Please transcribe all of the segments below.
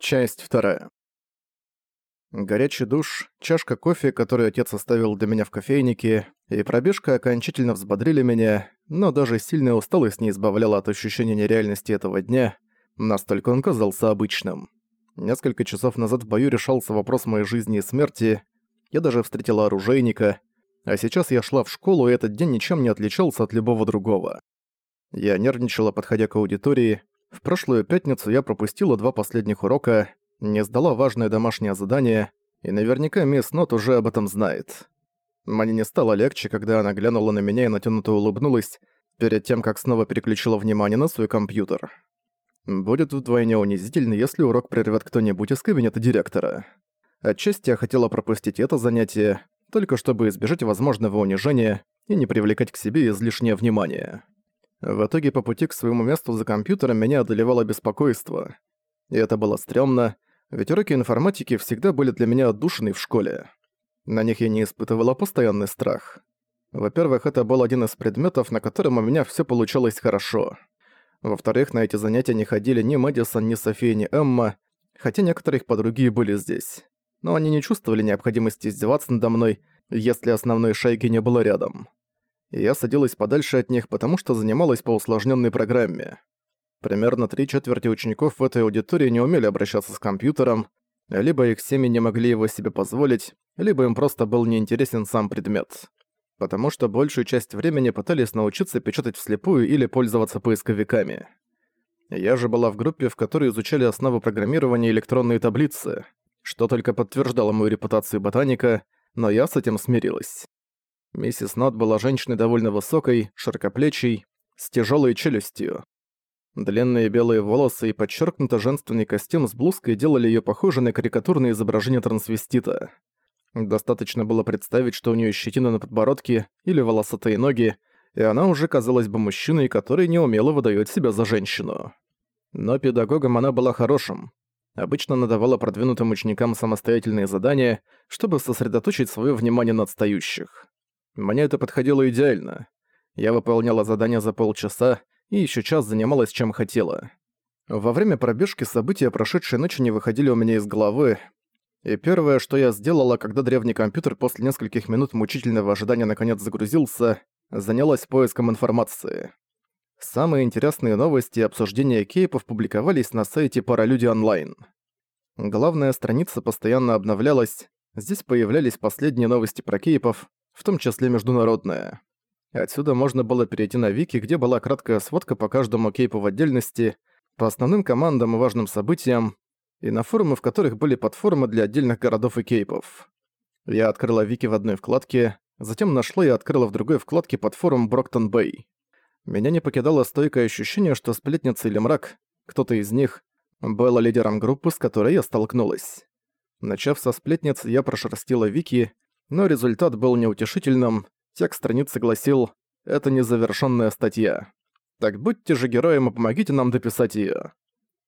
Часть вторая. Горячий душ, чашка кофе, которую отец оставил для меня в кофейнике, и пробежка окончательно взбодрили меня, но даже сильная усталость не избавляла от ощущения нереальности этого дня, настолько он казался обычным. Несколько часов назад в бою решался вопрос моей жизни и смерти, я даже встретила оружейника, а сейчас я шла в школу, и этот день ничем не отличался от любого другого. Я нервничала, подходя к аудитории, в прошлую пятницу я пропустила два последних урока, не сдала важное домашнее задание, и наверняка мисс Нот уже об этом знает. Мне не стало легче, когда она глянула на меня и натянуто улыбнулась, перед тем, как снова переключила внимание на свой компьютер. Будет вдвойне унизительно, если урок прервет кто-нибудь из кабинета директора. Отчасти я хотела пропустить это занятие, только чтобы избежать возможного унижения и не привлекать к себе излишнее внимание. В итоге по пути к своему месту за компьютером меня одолевало беспокойство. И это было стрёмно, ведь уроки информатики всегда были для меня отдушиной в школе. На них я не испытывала постоянный страх. Во-первых, это был один из предметов, на котором у меня всё получалось хорошо. Во-вторых, на эти занятия не ходили ни Мэдисон, ни София, ни Эмма, хотя некоторые их подруги были здесь. Но они не чувствовали необходимости издеваться надо мной, если основной шайки не было рядом я садилась подальше от них, потому что занималась по усложненной программе. Примерно три четверти учеников в этой аудитории не умели обращаться с компьютером, либо их семьи не могли его себе позволить, либо им просто был неинтересен сам предмет. Потому что большую часть времени пытались научиться печатать вслепую или пользоваться поисковиками. Я же была в группе, в которой изучали основы программирования и электронные таблицы, что только подтверждало мою репутацию ботаника, но я с этим смирилась. Миссис Нот была женщиной довольно высокой, широкоплечей, с тяжелой челюстью. Длинные белые волосы и подчеркнуто женственный костюм с блузкой делали ее похожей на карикатурное изображение трансвестита. Достаточно было представить, что у нее щетина на подбородке или волосатые ноги, и она уже казалась бы мужчиной, который неумело выдает себя за женщину. Но педагогом она была хорошим. Обычно надавала продвинутым ученикам самостоятельные задания, чтобы сосредоточить свое внимание на отстающих. Мне это подходило идеально. Я выполняла задание за полчаса и еще час занималась чем хотела. Во время пробежки события прошедшей ночи не выходили у меня из головы, и первое, что я сделала, когда древний компьютер после нескольких минут мучительного ожидания наконец загрузился, занялась поиском информации. Самые интересные новости и обсуждения кейпов публиковались на сайте Паралюди Онлайн. Главная страница постоянно обновлялась, здесь появлялись последние новости про кейпов, в том числе международная. Отсюда можно было перейти на Вики, где была краткая сводка по каждому кейпу в отдельности, по основным командам и важным событиям, и на форумы, в которых были подформы для отдельных городов и кейпов. Я открыла Вики в одной вкладке, затем нашла и открыла в другой вкладке под форум Броктон Бэй. Меня не покидало стойкое ощущение, что сплетница или мрак, кто-то из них, был лидером группы, с которой я столкнулась. Начав со сплетниц, я прошерстила Вики, но результат был неутешительным. Текст страницы гласил «Это незавершенная статья». Так будьте же героем и помогите нам дописать ее.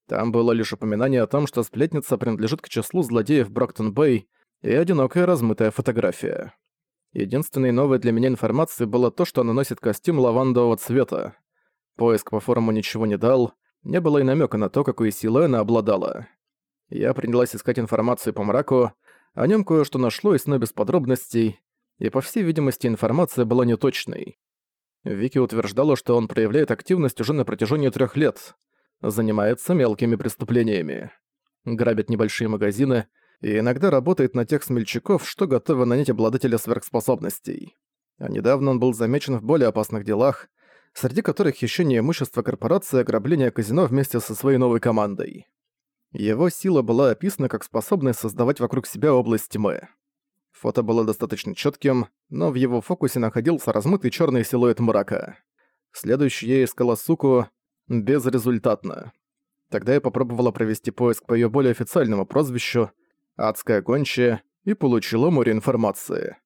Там было лишь упоминание о том, что сплетница принадлежит к числу злодеев Броктон-Бэй и одинокая размытая фотография. Единственной новой для меня информацией было то, что она носит костюм лавандового цвета. Поиск по форуму ничего не дал, не было и намека на то, какой силой она обладала. Я принялась искать информацию по мраку, о нем кое-что нашлось, но без подробностей, и, по всей видимости, информация была неточной. Вики утверждала, что он проявляет активность уже на протяжении трех лет, занимается мелкими преступлениями, грабит небольшие магазины и иногда работает на тех смельчаков, что готовы нанять обладателя сверхспособностей. А недавно он был замечен в более опасных делах, среди которых еще не имущество корпорации, а ограбление казино вместе со своей новой командой. Его сила была описана как способность создавать вокруг себя область тьмы. Фото было достаточно четким, но в его фокусе находился размытый черный силуэт мрака. Следующий я искала суку безрезультатно. Тогда я попробовала провести поиск по ее более официальному прозвищу «Адская гончая» и получила море информации.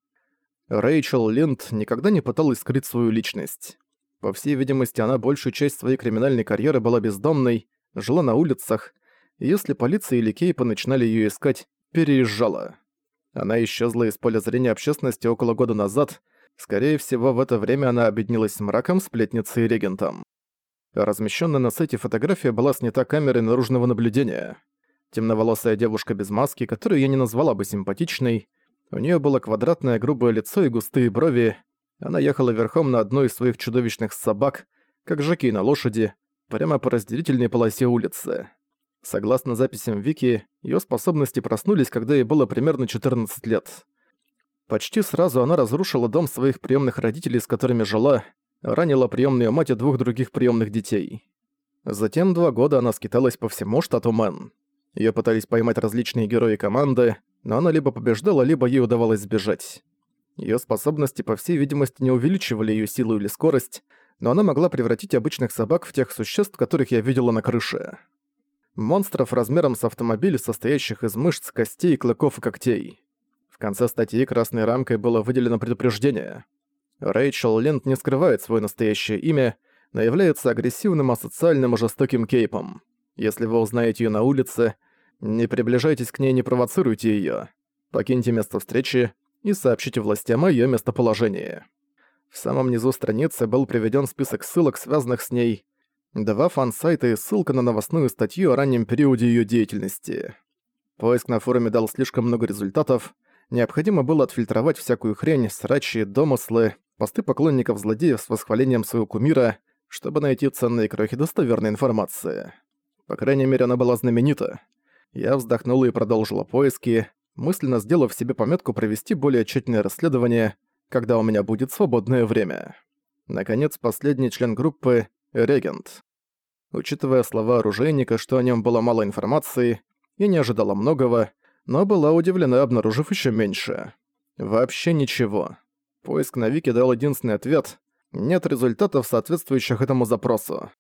Рэйчел Линд никогда не пыталась скрыть свою личность. По всей видимости, она большую часть своей криминальной карьеры была бездомной, жила на улицах, если полиция или Кейпа начинали её искать, переезжала. Она исчезла из поля зрения общественности около года назад, скорее всего, в это время она объединилась с мраком, сплетницей и регентом. Размещенная на сайте фотография была снята камерой наружного наблюдения. Темноволосая девушка без маски, которую я не назвала бы симпатичной. У нее было квадратное грубое лицо и густые брови. Она ехала верхом на одной из своих чудовищных собак, как жаки на лошади, прямо по разделительной полосе улицы. Согласно записям Вики, ее способности проснулись, когда ей было примерно 14 лет. Почти сразу она разрушила дом своих приемных родителей, с которыми жила, ранила приемную мать и двух других приемных детей. Затем два года она скиталась по всему штату Мэн. Ее пытались поймать различные герои команды, но она либо побеждала, либо ей удавалось сбежать. Ее способности, по всей видимости, не увеличивали ее силу или скорость, но она могла превратить обычных собак в тех существ, которых я видела на крыше. Монстров размером с автомобиль, состоящих из мышц, костей, клыков и когтей. В конце статьи красной рамкой было выделено предупреждение. Рэйчел Линд не скрывает свое настоящее имя, но является агрессивным, асоциальным и жестоким кейпом. Если вы узнаете ее на улице, не приближайтесь к ней, не провоцируйте ее. Покиньте место встречи и сообщите властям о ее местоположении. В самом низу страницы был приведен список ссылок, связанных с ней, два фан-сайта и ссылка на новостную статью о раннем периоде ее деятельности. Поиск на форуме дал слишком много результатов, необходимо было отфильтровать всякую хрень, срачи, домыслы, посты поклонников злодеев с восхвалением своего кумира, чтобы найти ценные крохи достоверной информации. По крайней мере, она была знаменита. Я вздохнула и продолжила поиски, мысленно сделав себе пометку провести более тщательное расследование, когда у меня будет свободное время. Наконец, последний член группы — Регент. Учитывая слова оружейника, что о нем было мало информации, я не ожидала многого, но была удивлена, обнаружив еще меньше. Вообще ничего. Поиск на Вики дал единственный ответ — нет результатов, соответствующих этому запросу.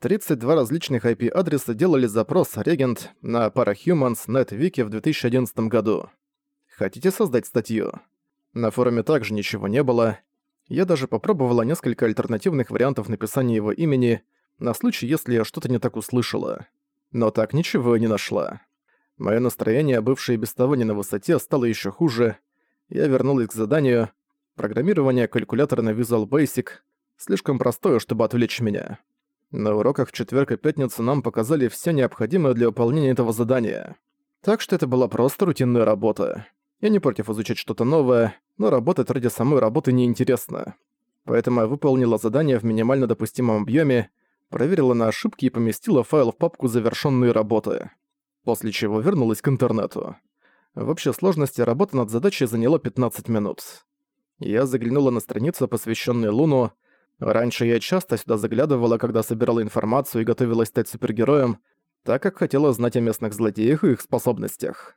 32 различных IP-адреса делали запрос «Регент» на Parahumans NetWiki в 2011 году. Хотите создать статью? На форуме также ничего не было. Я даже попробовала несколько альтернативных вариантов написания его имени, на случай, если я что-то не так услышала. Но так ничего не нашла. Моё настроение, бывшее без того не на высоте, стало ещё хуже. Я вернулась к заданию. Программирование калькулятора на Visual Basic слишком простое, чтобы отвлечь меня. На уроках в четверг и пятницу нам показали все необходимое для выполнения этого задания. Так что это была просто рутинная работа. Я не против изучать что-то новое, но работать ради самой работы неинтересно. Поэтому я выполнила задание в минимально допустимом объеме, проверила на ошибки и поместила файл в папку «Завершенные работы». После чего вернулась к интернету. В общей сложности работа над задачей заняла 15 минут. Я заглянула на страницу, посвященную Луну. Раньше я часто сюда заглядывала, когда собирала информацию и готовилась стать супергероем, так как хотела знать о местных злодеях и их способностях.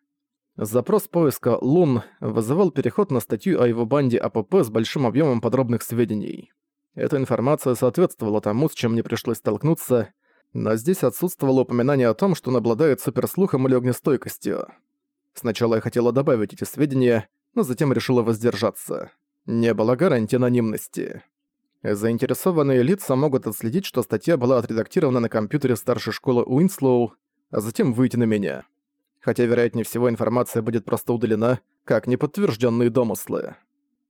Запрос поиска «Лун» вызывал переход на статью о его банде АПП с большим объемом подробных сведений. Эта информация соответствовала тому, с чем мне пришлось столкнуться, но здесь отсутствовало упоминание о том, что он обладает суперслухом или огнестойкостью. Сначала я хотела добавить эти сведения, но затем решила воздержаться. Не было гарантии анонимности. Заинтересованные лица могут отследить, что статья была отредактирована на компьютере старшей школы Уинслоу, а затем выйти на меня хотя, вероятнее всего, информация будет просто удалена, как неподтвержденные домыслы.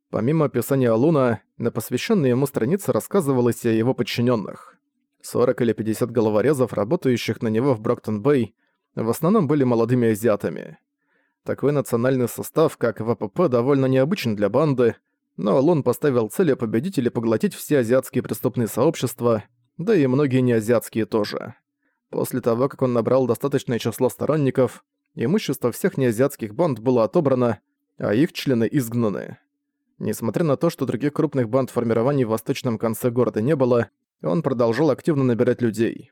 Помимо описания Луна, на посвященной ему странице рассказывалось о его подчиненных. 40 или 50 головорезов, работающих на него в Броктон-Бэй, в основном были молодыми азиатами. Такой национальный состав, как ВПП, довольно необычен для банды, но Лун поставил целью победить или поглотить все азиатские преступные сообщества, да и многие неазиатские тоже. После того, как он набрал достаточное число сторонников, имущество всех неазиатских банд было отобрано, а их члены изгнаны. Несмотря на то, что других крупных банд формирований в восточном конце города не было, он продолжал активно набирать людей.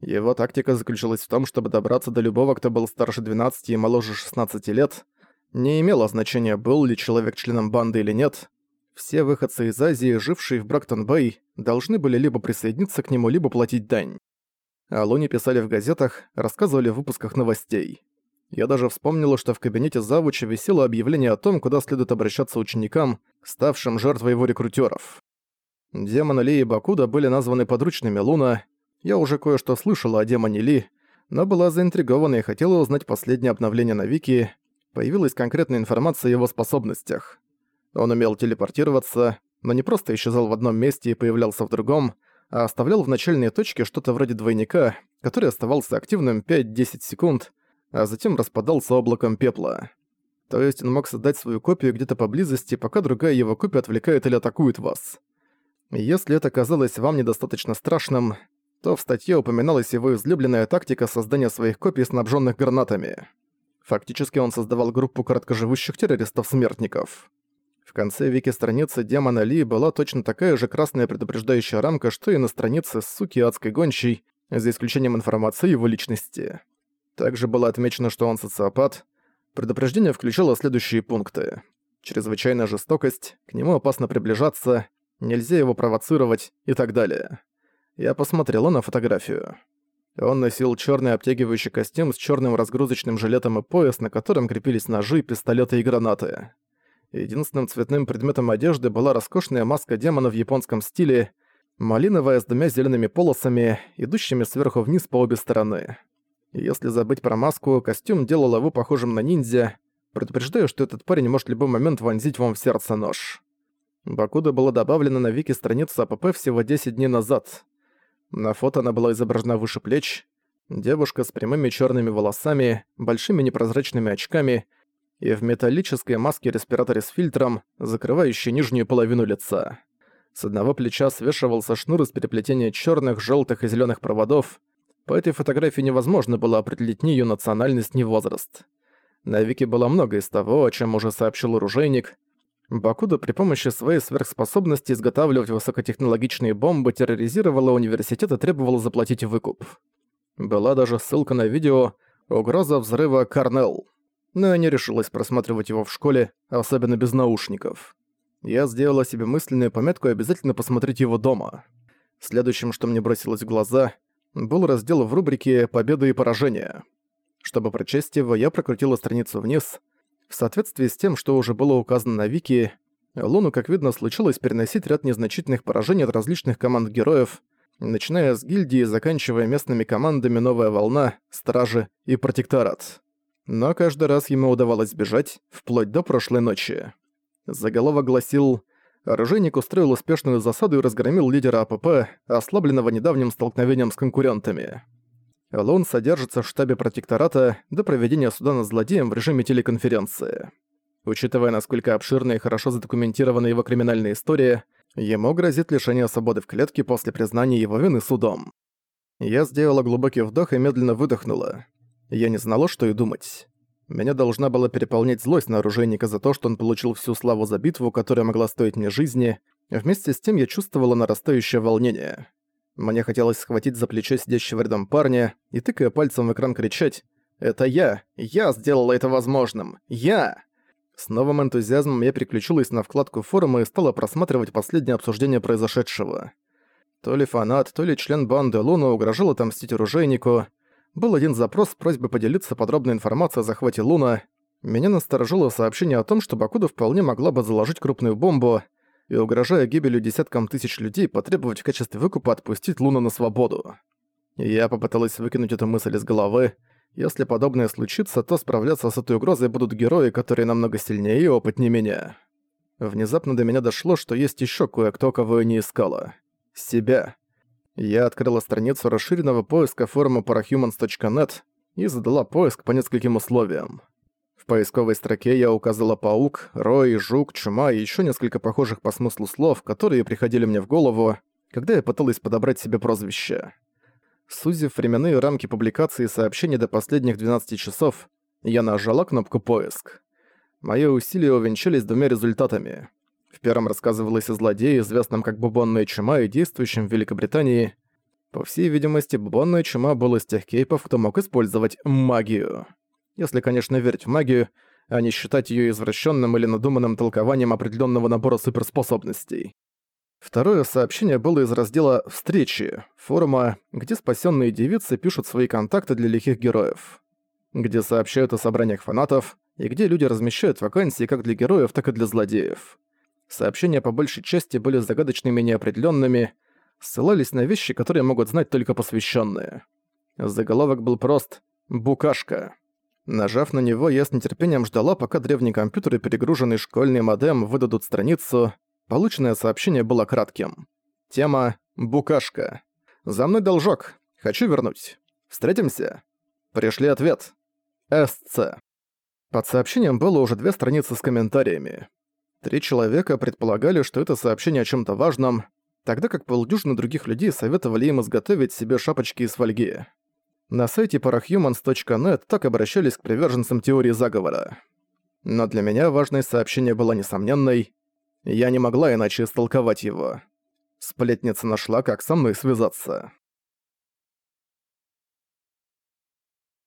Его тактика заключалась в том, чтобы добраться до любого, кто был старше 12 и моложе 16 лет. Не имело значения, был ли человек членом банды или нет. Все выходцы из Азии, жившие в Брактон-Бэй, должны были либо присоединиться к нему, либо платить дань. О Луне писали в газетах, рассказывали в выпусках новостей. Я даже вспомнила, что в кабинете завуча висело объявление о том, куда следует обращаться ученикам, ставшим жертвой его рекрутеров. Демоны Ли и Бакуда были названы подручными Луна. Я уже кое-что слышала о демоне Ли, но была заинтригована и хотела узнать последнее обновление на Вики. Появилась конкретная информация о его способностях. Он умел телепортироваться, но не просто исчезал в одном месте и появлялся в другом, а оставлял в начальной точке что-то вроде двойника, который оставался активным 5-10 секунд, а затем распадался облаком пепла. То есть он мог создать свою копию где-то поблизости, пока другая его копия отвлекает или атакует вас. Если это казалось вам недостаточно страшным, то в статье упоминалась его излюбленная тактика создания своих копий, снабженных гранатами. Фактически он создавал группу короткоживущих террористов-смертников. В конце вики страницы демона Ли была точно такая же красная предупреждающая рамка, что и на странице суки адской гончей, за исключением информации его личности. Также было отмечено, что он социопат. Предупреждение включало следующие пункты. Чрезвычайная жестокость, к нему опасно приближаться, нельзя его провоцировать и так далее. Я посмотрела на фотографию. Он носил черный обтягивающий костюм с черным разгрузочным жилетом и пояс, на котором крепились ножи, пистолеты и гранаты. Единственным цветным предметом одежды была роскошная маска демона в японском стиле, малиновая с двумя зелеными полосами, идущими сверху вниз по обе стороны. Если забыть про маску, костюм делал его похожим на ниндзя. Предупреждаю, что этот парень может в любой момент вонзить вам в сердце нож. Бакуда была добавлена на вики страницу АПП всего 10 дней назад. На фото она была изображена выше плеч. Девушка с прямыми черными волосами, большими непрозрачными очками и в металлической маске-респираторе с фильтром, закрывающей нижнюю половину лица. С одного плеча свешивался шнур из переплетения черных, желтых и зеленых проводов. По этой фотографии невозможно было определить ни ее национальность, ни возраст. На Вике было много из того, о чем уже сообщил оружейник — Бакуда при помощи своей сверхспособности изготавливать высокотехнологичные бомбы терроризировала университет и требовала заплатить выкуп. Была даже ссылка на видео «Угроза взрыва Карнелл». Но я не решилась просматривать его в школе, особенно без наушников. Я сделала себе мысленную пометку обязательно посмотреть его дома. Следующим, что мне бросилось в глаза, был раздел в рубрике «Победы и поражения». Чтобы прочесть его, я прокрутила страницу вниз, в соответствии с тем, что уже было указано на Вики, Луну, как видно, случилось переносить ряд незначительных поражений от различных команд героев, начиная с гильдии и заканчивая местными командами «Новая волна», «Стражи» и «Протекторат». Но каждый раз ему удавалось бежать, вплоть до прошлой ночи. Заголовок гласил «Оружейник устроил успешную засаду и разгромил лидера АПП, ослабленного недавним столкновением с конкурентами». Лун содержится в штабе протектората до проведения суда над злодеем в режиме телеконференции. Учитывая, насколько обширна и хорошо задокументирована его криминальная история, ему грозит лишение свободы в клетке после признания его вины судом. Я сделала глубокий вдох и медленно выдохнула. Я не знала, что и думать. Меня должна была переполнять злость на оружейника за то, что он получил всю славу за битву, которая могла стоить мне жизни. Вместе с тем я чувствовала нарастающее волнение. Мне хотелось схватить за плечо сидящего рядом парня и, тыкая пальцем в экран, кричать «Это я! Я сделала это возможным! Я!» С новым энтузиазмом я переключилась на вкладку форума и стала просматривать последнее обсуждение произошедшего. То ли фанат, то ли член банды Луна угрожал отомстить оружейнику. Был один запрос с просьбой поделиться подробной информацией о захвате Луна. Меня насторожило сообщение о том, что Бакуда вполне могла бы заложить крупную бомбу, и, угрожая гибелью десяткам тысяч людей, потребовать в качестве выкупа отпустить Луну на свободу. Я попыталась выкинуть эту мысль из головы. Если подобное случится, то справляться с этой угрозой будут герои, которые намного сильнее и опытнее меня. Внезапно до меня дошло, что есть еще кое-кто, кого я не искала. Себя. Я открыла страницу расширенного поиска форума parahumans.net и задала поиск по нескольким условиям поисковой строке я указала паук, рой, жук, чума и еще несколько похожих по смыслу слов, которые приходили мне в голову, когда я пыталась подобрать себе прозвище. Сузив временные рамки публикации сообщений до последних 12 часов, я нажала кнопку «Поиск». Мои усилия увенчались двумя результатами. В первом рассказывалось о злодее, известном как Бубонная чума и действующем в Великобритании. По всей видимости, Бубонная чума был из тех кейпов, кто мог использовать магию если, конечно, верить в магию, а не считать её извращенным или надуманным толкованием определенного набора суперспособностей. Второе сообщение было из раздела «Встречи» форума, где спасенные девицы пишут свои контакты для лихих героев, где сообщают о собраниях фанатов и где люди размещают вакансии как для героев, так и для злодеев. Сообщения по большей части были загадочными и неопределёнными, ссылались на вещи, которые могут знать только посвященные. Заголовок был прост «Букашка». Нажав на него, я с нетерпением ждала, пока древний компьютер и перегруженный школьный модем выдадут страницу. Полученное сообщение было кратким. Тема «Букашка». «За мной должок. Хочу вернуть. Встретимся?» Пришли ответ. СЦ. Под сообщением было уже две страницы с комментариями. Три человека предполагали, что это сообщение о чем то важном, тогда как полдюжины других людей советовали им изготовить себе шапочки из фольги. На сайте parahumans.net так обращались к приверженцам теории заговора. Но для меня важное сообщение было несомненной. Я не могла иначе истолковать его. Сплетница нашла, как со мной связаться.